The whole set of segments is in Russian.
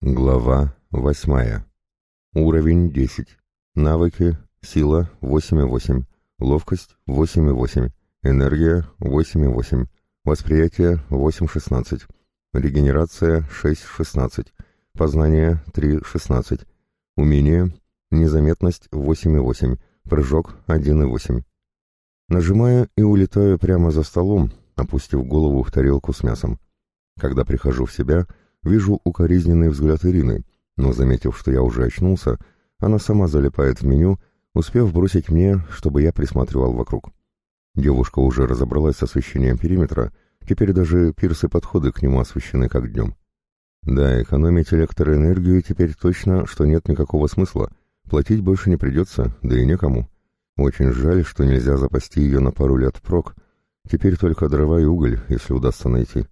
Глава восьмая. Уровень 10. Навыки. Сила 8,8. Ловкость 8,8. Энергия 8,8. Восприятие 8,16. Регенерация 6,16. Познание 3,16. Умение. Незаметность 8,8. Прыжок 1,8. Нажимаю и улетаю прямо за столом, опустив голову в тарелку с мясом. Когда прихожу в себя, Вижу укоризненный взгляд Ирины, но, заметив, что я уже очнулся, она сама залипает в меню, успев бросить мне, чтобы я присматривал вокруг. Девушка уже разобралась с освещением периметра, теперь даже пирсы-подходы к нему освещены как днем. Да, экономить электроэнергию теперь точно, что нет никакого смысла, платить больше не придется, да и некому. Очень жаль, что нельзя запасти ее на пару лет прок, теперь только дрова и уголь, если удастся найти.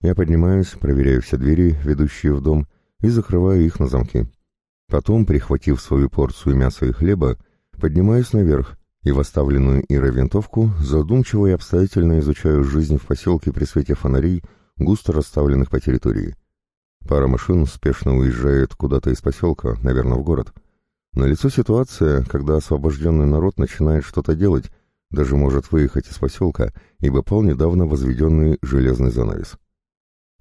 Я поднимаюсь, проверяю все двери, ведущие в дом, и закрываю их на замки. Потом, прихватив свою порцию мяса и хлеба, поднимаюсь наверх и в оставленную Ирой винтовку задумчиво и обстоятельно изучаю жизнь в поселке при свете фонарей, густо расставленных по территории. Пара машин спешно уезжает куда-то из поселка, наверное, в город. На лицо ситуация, когда освобожденный народ начинает что-то делать, даже может выехать из поселка, ибо пал недавно возведенный железный занавес.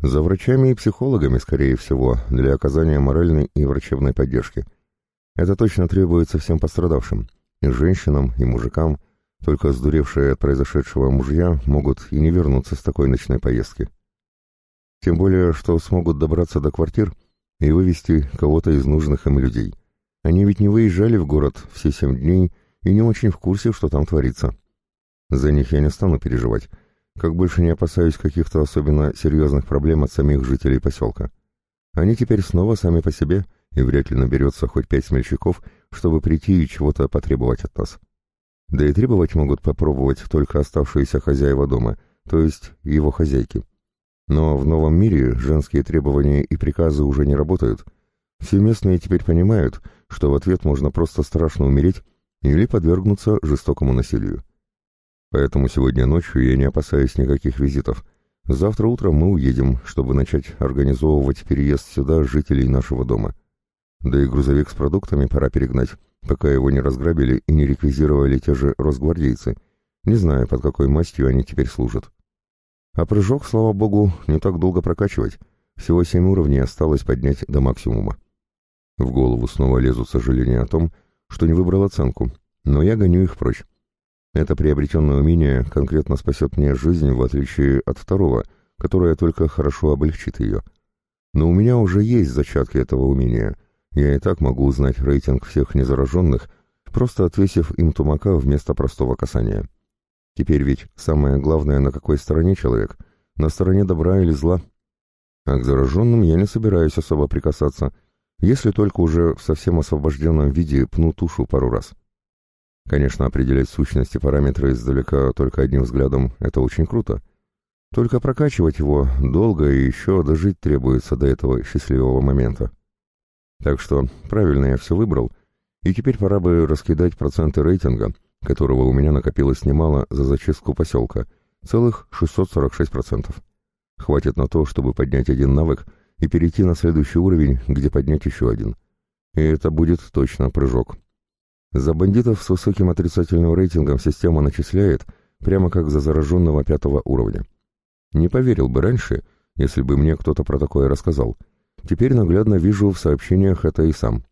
За врачами и психологами, скорее всего, для оказания моральной и врачебной поддержки. Это точно требуется всем пострадавшим, и женщинам, и мужикам, только сдуревшие от произошедшего мужья могут и не вернуться с такой ночной поездки. Тем более, что смогут добраться до квартир и вывести кого-то из нужных им людей. Они ведь не выезжали в город все семь дней и не очень в курсе, что там творится. За них я не стану переживать, как больше не опасаюсь каких-то особенно серьезных проблем от самих жителей поселка. Они теперь снова сами по себе, и вряд ли наберется хоть пять смельчаков, чтобы прийти и чего-то потребовать от нас. Да и требовать могут попробовать только оставшиеся хозяева дома, то есть его хозяйки. Но в новом мире женские требования и приказы уже не работают. Все местные теперь понимают, что в ответ можно просто страшно умереть или подвергнуться жестокому насилию. Поэтому сегодня ночью я не опасаюсь никаких визитов. Завтра утром мы уедем, чтобы начать организовывать переезд сюда жителей нашего дома. Да и грузовик с продуктами пора перегнать, пока его не разграбили и не реквизировали те же росгвардейцы, не знаю, под какой мастью они теперь служат. А прыжок, слава богу, не так долго прокачивать. Всего семь уровней осталось поднять до максимума. В голову снова лезут сожаления о том, что не выбрал оценку, но я гоню их прочь. Это приобретенное умение конкретно спасет мне жизнь, в отличие от второго, которое только хорошо облегчит ее. Но у меня уже есть зачатки этого умения. Я и так могу узнать рейтинг всех незараженных, просто отвесив им тумака вместо простого касания. Теперь ведь самое главное, на какой стороне человек, на стороне добра или зла. А к зараженным я не собираюсь особо прикасаться, если только уже в совсем освобожденном виде пну тушу пару раз. Конечно, определять сущности параметры издалека только одним взглядом — это очень круто. Только прокачивать его долго и еще дожить требуется до этого счастливого момента. Так что правильно я все выбрал, и теперь пора бы раскидать проценты рейтинга, которого у меня накопилось немало за зачистку поселка, целых 646%. Хватит на то, чтобы поднять один навык и перейти на следующий уровень, где поднять еще один. И это будет точно прыжок. За бандитов с высоким отрицательным рейтингом система начисляет, прямо как за зараженного пятого уровня. Не поверил бы раньше, если бы мне кто-то про такое рассказал. Теперь наглядно вижу в сообщениях это и сам.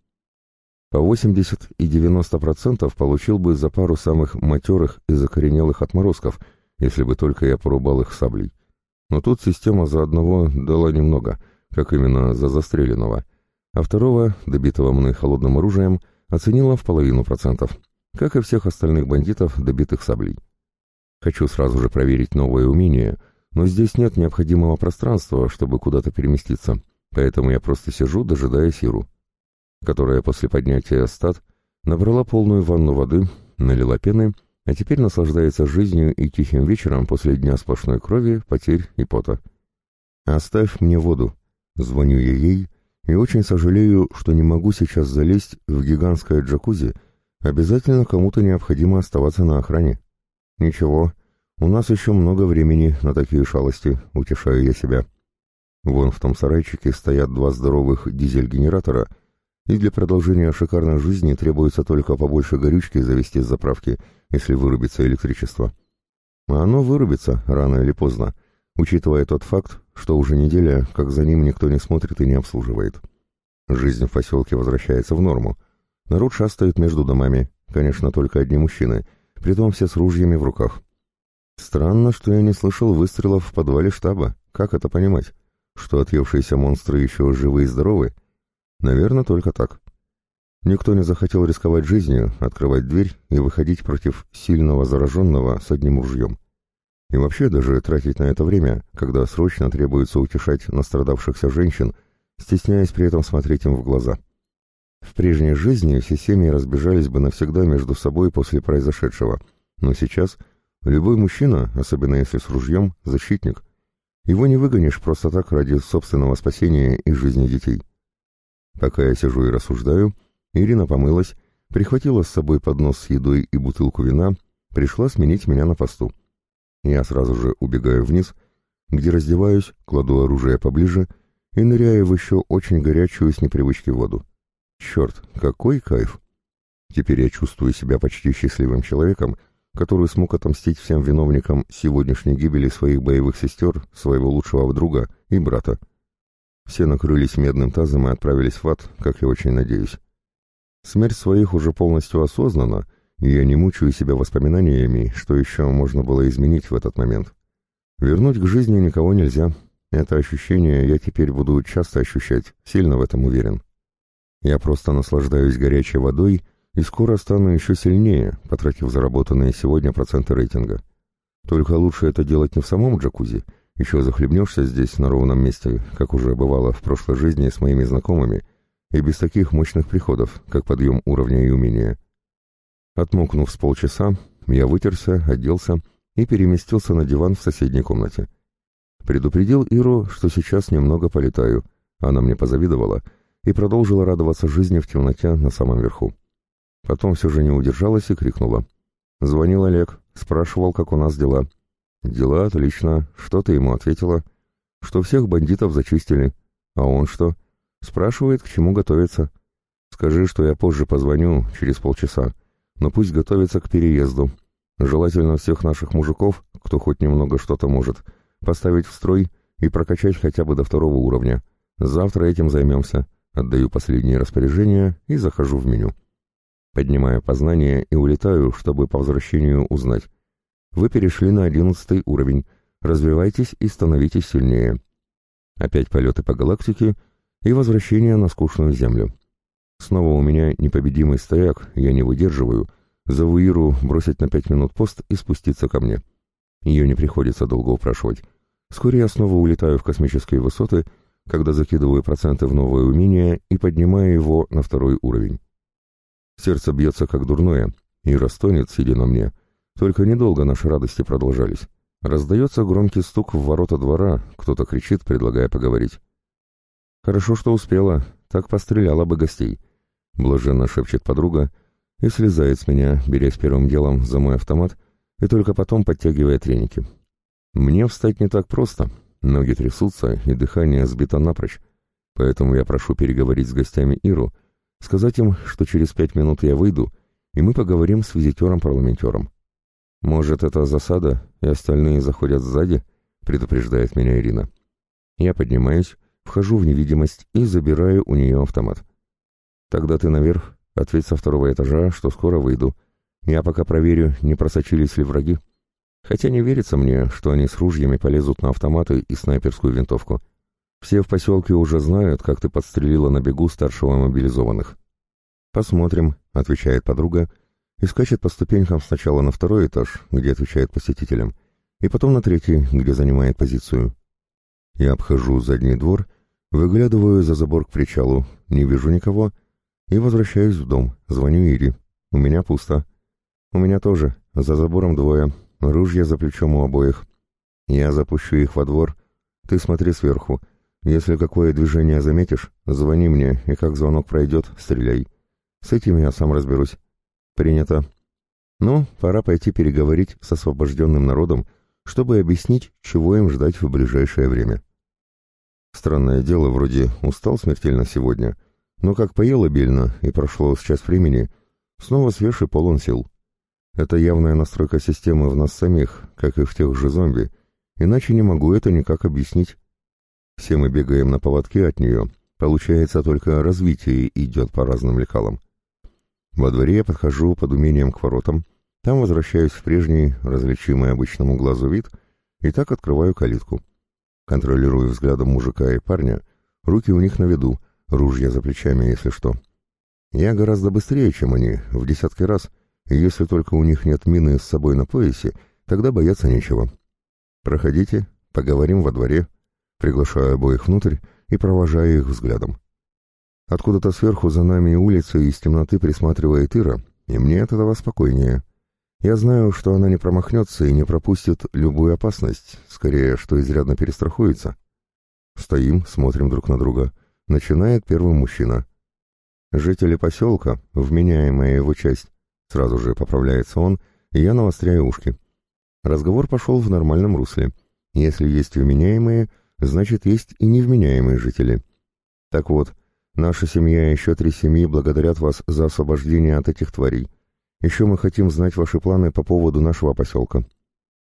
По 80 и 90% получил бы за пару самых матерых и закоренелых отморозков, если бы только я порубал их саблей. Но тут система за одного дала немного, как именно за застреленного, а второго, добитого мной холодным оружием, — оценила в половину процентов, как и всех остальных бандитов, добитых саблей. Хочу сразу же проверить новое умение, но здесь нет необходимого пространства, чтобы куда-то переместиться, поэтому я просто сижу, дожидая Сиру, которая после поднятия стат набрала полную ванну воды, налила пены, а теперь наслаждается жизнью и тихим вечером после дня сплошной крови, потерь и пота. «Оставь мне воду», — звоню я ей, и очень сожалею, что не могу сейчас залезть в гигантское джакузи, обязательно кому-то необходимо оставаться на охране. Ничего, у нас еще много времени на такие шалости, утешаю я себя. Вон в том сарайчике стоят два здоровых дизель-генератора, и для продолжения шикарной жизни требуется только побольше горючки завести с заправки, если вырубится электричество. А оно вырубится рано или поздно, учитывая тот факт, что уже неделя, как за ним никто не смотрит и не обслуживает. Жизнь в поселке возвращается в норму. Народ шастает между домами, конечно, только одни мужчины, притом все с ружьями в руках. Странно, что я не слышал выстрелов в подвале штаба. Как это понимать? Что отъевшиеся монстры еще живы и здоровы? Наверное, только так. Никто не захотел рисковать жизнью, открывать дверь и выходить против сильного зараженного с одним ружьем. И вообще даже тратить на это время, когда срочно требуется утешать настрадавшихся женщин, стесняясь при этом смотреть им в глаза. В прежней жизни все семьи разбежались бы навсегда между собой после произошедшего, но сейчас любой мужчина, особенно если с ружьем, защитник. Его не выгонишь просто так ради собственного спасения и жизни детей. Пока я сижу и рассуждаю, Ирина помылась, прихватила с собой поднос с едой и бутылку вина, пришла сменить меня на посту. Я сразу же убегаю вниз, где раздеваюсь, кладу оружие поближе и ныряю в еще очень горячую с непривычки воду. Черт, какой кайф! Теперь я чувствую себя почти счастливым человеком, который смог отомстить всем виновникам сегодняшней гибели своих боевых сестер, своего лучшего друга и брата. Все накрылись медным тазом и отправились в ад, как я очень надеюсь. Смерть своих уже полностью осознана, я не мучаю себя воспоминаниями, что еще можно было изменить в этот момент. Вернуть к жизни никого нельзя. Это ощущение я теперь буду часто ощущать, сильно в этом уверен. Я просто наслаждаюсь горячей водой и скоро стану еще сильнее, потратив заработанные сегодня проценты рейтинга. Только лучше это делать не в самом джакузи, еще захлебнешься здесь на ровном месте, как уже бывало в прошлой жизни с моими знакомыми, и без таких мощных приходов, как подъем уровня и умения. Отмокнув с полчаса, я вытерся, оделся и переместился на диван в соседней комнате. Предупредил Иру, что сейчас немного полетаю. Она мне позавидовала и продолжила радоваться жизни в темноте на самом верху. Потом все же не удержалась и крикнула. Звонил Олег, спрашивал, как у нас дела. «Дела отлично. Что ты ему ответила?» «Что всех бандитов зачистили. А он что?» «Спрашивает, к чему готовиться. Скажи, что я позже позвоню, через полчаса но пусть готовится к переезду. Желательно всех наших мужиков, кто хоть немного что-то может, поставить в строй и прокачать хотя бы до второго уровня. Завтра этим займемся. Отдаю последние распоряжения и захожу в меню. Поднимаю познание и улетаю, чтобы по возвращению узнать. Вы перешли на одиннадцатый уровень. Развивайтесь и становитесь сильнее. Опять полеты по галактике и возвращение на скучную Землю. Снова у меня непобедимый стояк, я не выдерживаю. Зову Иру бросить на пять минут пост и спуститься ко мне. Ее не приходится долго упрашивать. Вскоре я снова улетаю в космические высоты, когда закидываю проценты в новое умение и поднимаю его на второй уровень. Сердце бьется как дурное, и растонет, сидя на мне. Только недолго наши радости продолжались. Раздается громкий стук в ворота двора, кто-то кричит, предлагая поговорить. Хорошо, что успела, так постреляла бы гостей. Блаженно шепчет подруга и слезает с меня, берясь первым делом за мой автомат и только потом подтягивая треники. Мне встать не так просто, ноги трясутся и дыхание сбито напрочь, поэтому я прошу переговорить с гостями Иру, сказать им, что через пять минут я выйду, и мы поговорим с визитером-парламентером. «Может, это засада, и остальные заходят сзади?» — предупреждает меня Ирина. Я поднимаюсь, вхожу в невидимость и забираю у нее автомат. Тогда ты наверх, ответь со второго этажа, что скоро выйду. Я пока проверю, не просочились ли враги. Хотя не верится мне, что они с ружьями полезут на автоматы и снайперскую винтовку. Все в поселке уже знают, как ты подстрелила на бегу старшего мобилизованных. «Посмотрим», — отвечает подруга, и скачет по ступенькам сначала на второй этаж, где отвечает посетителям, и потом на третий, где занимает позицию. Я обхожу задний двор, выглядываю за забор к причалу, не вижу никого — и возвращаюсь в дом, звоню Ире. У меня пусто. У меня тоже. За забором двое. Ружья за плечом у обоих. Я запущу их во двор. Ты смотри сверху. Если какое движение заметишь, звони мне, и как звонок пройдет, стреляй. С этим я сам разберусь. Принято. Ну, пора пойти переговорить с освобожденным народом, чтобы объяснить, чего им ждать в ближайшее время. Странное дело, вроде устал смертельно сегодня, но как поел обильно и прошло сейчас времени, снова свеж и полон сил. Это явная настройка системы в нас самих, как и в тех же зомби, иначе не могу это никак объяснить. Все мы бегаем на поводке от нее, получается только развитие идет по разным лекалам. Во дворе я подхожу под умением к воротам, там возвращаюсь в прежний, различимый обычному глазу вид, и так открываю калитку. Контролирую взглядом мужика и парня, руки у них на виду, ружья за плечами, если что. Я гораздо быстрее, чем они, в десятки раз, и если только у них нет мины с собой на поясе, тогда бояться нечего. Проходите, поговорим во дворе, приглашаю обоих внутрь и провожаю их взглядом. Откуда-то сверху за нами улица из темноты присматривает Ира, и мне от этого спокойнее. Я знаю, что она не промахнется и не пропустит любую опасность, скорее, что изрядно перестрахуется. Стоим, смотрим друг на друга. Начинает первый мужчина. Жители поселка, вменяемая его часть. Сразу же поправляется он, и я навостряю ушки. Разговор пошел в нормальном русле. Если есть вменяемые, значит, есть и невменяемые жители. Так вот, наша семья и еще три семьи благодарят вас за освобождение от этих тварей. Еще мы хотим знать ваши планы по поводу нашего поселка.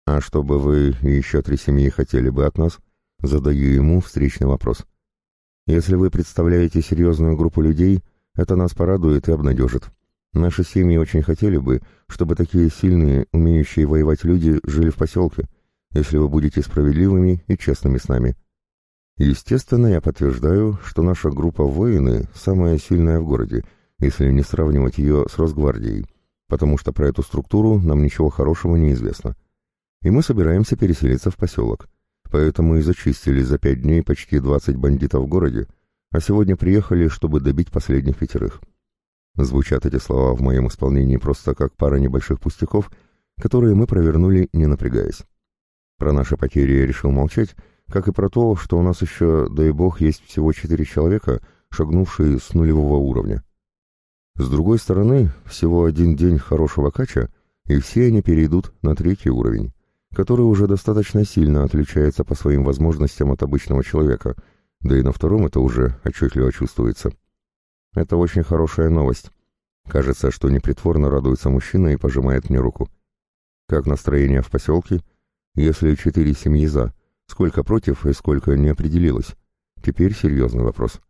А чтобы вы и еще три семьи хотели бы от нас, задаю ему встречный вопрос. Если вы представляете серьезную группу людей, это нас порадует и обнадежит. Наши семьи очень хотели бы, чтобы такие сильные, умеющие воевать люди жили в поселке, если вы будете справедливыми и честными с нами. Естественно, я подтверждаю, что наша группа воины самая сильная в городе, если не сравнивать ее с Росгвардией, потому что про эту структуру нам ничего хорошего не известно. И мы собираемся переселиться в поселок. Поэтому и зачистили за пять дней почти 20 бандитов в городе, а сегодня приехали, чтобы добить последних пятерых. Звучат эти слова в моем исполнении просто как пара небольших пустяков, которые мы провернули, не напрягаясь. Про наши потери я решил молчать, как и про то, что у нас еще, дай бог, есть всего четыре человека, шагнувшие с нулевого уровня. С другой стороны, всего один день хорошего кача, и все они перейдут на третий уровень, который уже достаточно сильно отличается по своим возможностям от обычного человека, да и на втором это уже отчетливо чувствуется. Это очень хорошая новость. Кажется, что непритворно радуется мужчина и пожимает мне руку. Как настроение в поселке? Если четыре семьи за, сколько против и сколько не определилось? Теперь серьезный вопрос.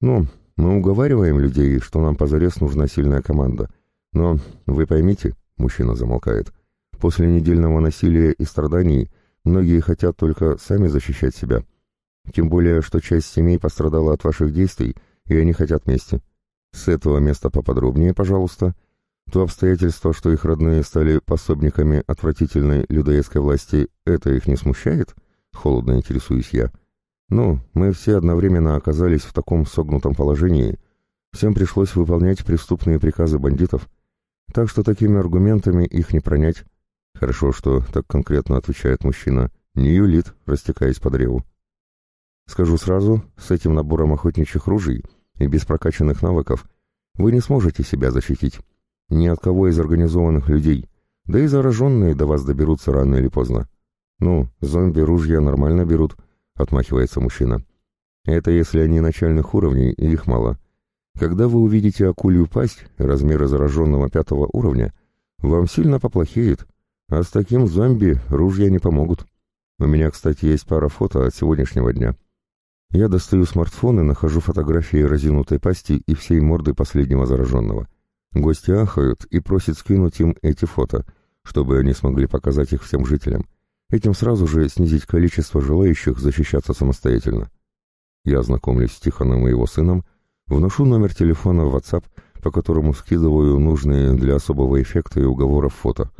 Ну, мы уговариваем людей, что нам позарез нужна сильная команда. Но, вы поймите, мужчина замолкает, после недельного насилия и страданий многие хотят только сами защищать себя. Тем более, что часть семей пострадала от ваших действий, и они хотят мести. С этого места поподробнее, пожалуйста. То обстоятельство, что их родные стали пособниками отвратительной людоедской власти, это их не смущает? Холодно интересуюсь я. — ну, мы все одновременно оказались в таком согнутом положении. Всем пришлось выполнять преступные приказы бандитов. Так что такими аргументами их не пронять. Хорошо, что так конкретно отвечает мужчина. Не юлит, растекаясь по древу. Скажу сразу, с этим набором охотничьих ружей и без прокачанных навыков вы не сможете себя защитить. Ни от кого из организованных людей. Да и зараженные до вас доберутся рано или поздно. Ну, зомби ружья нормально берут, — отмахивается мужчина. «Это если они начальных уровней, и их мало. Когда вы увидите акулью пасть размера зараженного пятого уровня, вам сильно поплохеет, а с таким зомби ружья не помогут. У меня, кстати, есть пара фото от сегодняшнего дня. Я достаю смартфон и нахожу фотографии разинутой пасти и всей морды последнего зараженного. Гости ахают и просят скинуть им эти фото, чтобы они смогли показать их всем жителям этим сразу же снизить количество желающих защищаться самостоятельно. Я знакомлюсь с Тихоном и его сыном, вношу номер телефона в WhatsApp, по которому скидываю нужные для особого эффекта и уговоров фото.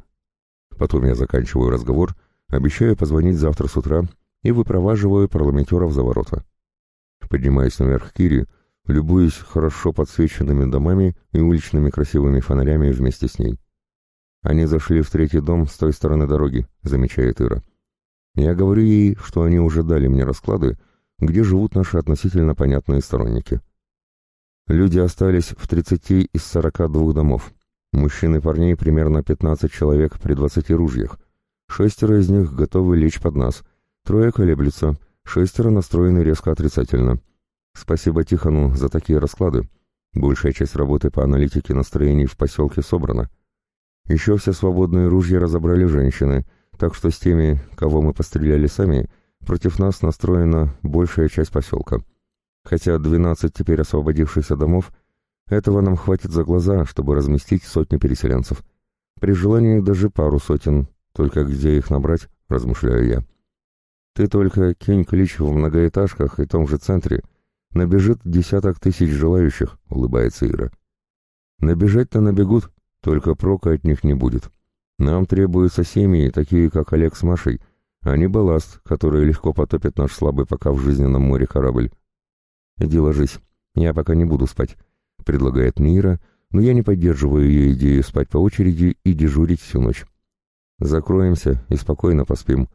Потом я заканчиваю разговор, обещаю позвонить завтра с утра и выпроваживаю парламентеров за ворота. Поднимаюсь наверх Кири, любуюсь хорошо подсвеченными домами и уличными красивыми фонарями вместе с ней. Они зашли в третий дом с той стороны дороги, замечает Ира. Я говорю ей, что они уже дали мне расклады, где живут наши относительно понятные сторонники. Люди остались в 30 из 42 домов. Мужчин и парней примерно 15 человек при 20 ружьях. Шестеро из них готовы лечь под нас. Трое колеблются, Шестеро настроены резко отрицательно. Спасибо Тихону за такие расклады. Большая часть работы по аналитике настроений в поселке собрана. Еще все свободные ружья разобрали женщины, так что с теми, кого мы постреляли сами, против нас настроена большая часть поселка. Хотя 12 теперь освободившихся домов, этого нам хватит за глаза, чтобы разместить сотни переселенцев. При желании даже пару сотен, только где их набрать, размышляю я. Ты только кинь клич в многоэтажках и том же центре. Набежит десяток тысяч желающих, улыбается Ира. Набежать-то набегут, только прока от них не будет. Нам требуются семьи, такие как Олег с Машей, а не балласт, который легко потопит наш слабый пока в жизненном море корабль. Иди ложись, я пока не буду спать, предлагает Мира, но я не поддерживаю ее идею спать по очереди и дежурить всю ночь. Закроемся и спокойно поспим.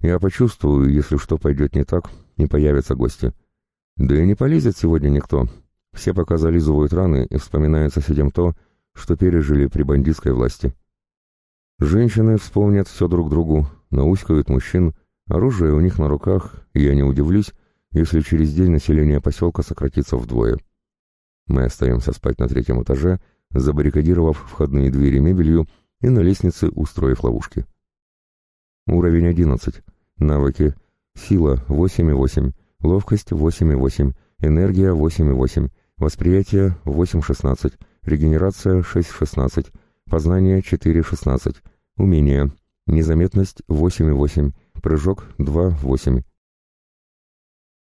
Я почувствую, если что пойдет не так, не появятся гости. Да и не полезет сегодня никто. Все пока зализывают раны и вспоминают соседям то, что пережили при бандитской власти. Женщины вспомнят все друг другу, науськают мужчин, оружие у них на руках, и я не удивлюсь, если через день население поселка сократится вдвое. Мы остаемся спать на третьем этаже, забаррикадировав входные двери мебелью и на лестнице устроив ловушки. Уровень 11. Навыки. Сила 8,8, ловкость 8,8, энергия 8,8, восприятие 8,16, регенерация 6,16, познание 4,16, умение, незаметность 8,8, прыжок 2,8,